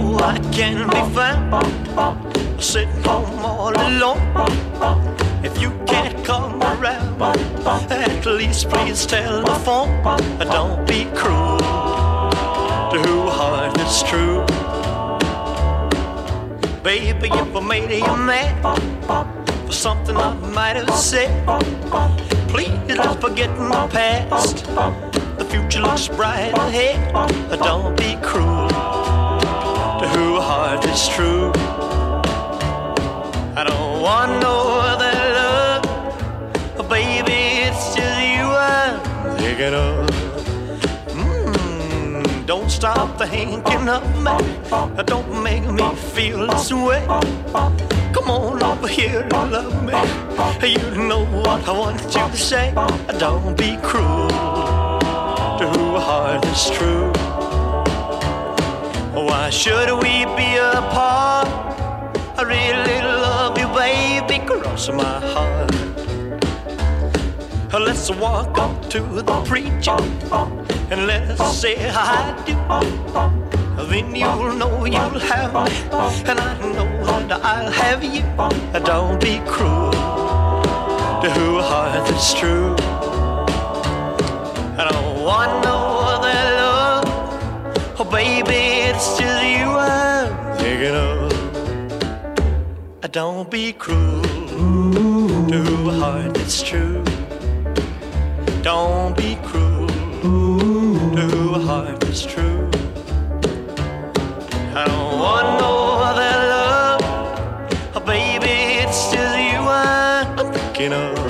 I can't be found sitting home all alone. If you can't come around, at least please telephone. Don't be cruel to who heart is true. Baby, if I made you mad for something I might have said, please let's forget my past. The future looks bright ahead. Don't be cruel is true. I don't want no other love, baby. It's just you I'm thinking of. Mm, don't stop thinking of me. Don't make me feel this way. Come on over here and love me. You know what I want you to say. Don't be cruel to who heart is true. Should we be apart? I really love you, baby, cross my heart. Let's walk up to the preacher and let's say I do. Then you'll know you'll have me, and I know that I'll have you. Don't be cruel to who heart is true. Don't be cruel to a heart that's true. Don't be cruel to a heart that's true. I don't want no other love, oh, baby. It's just you I'm thinking of.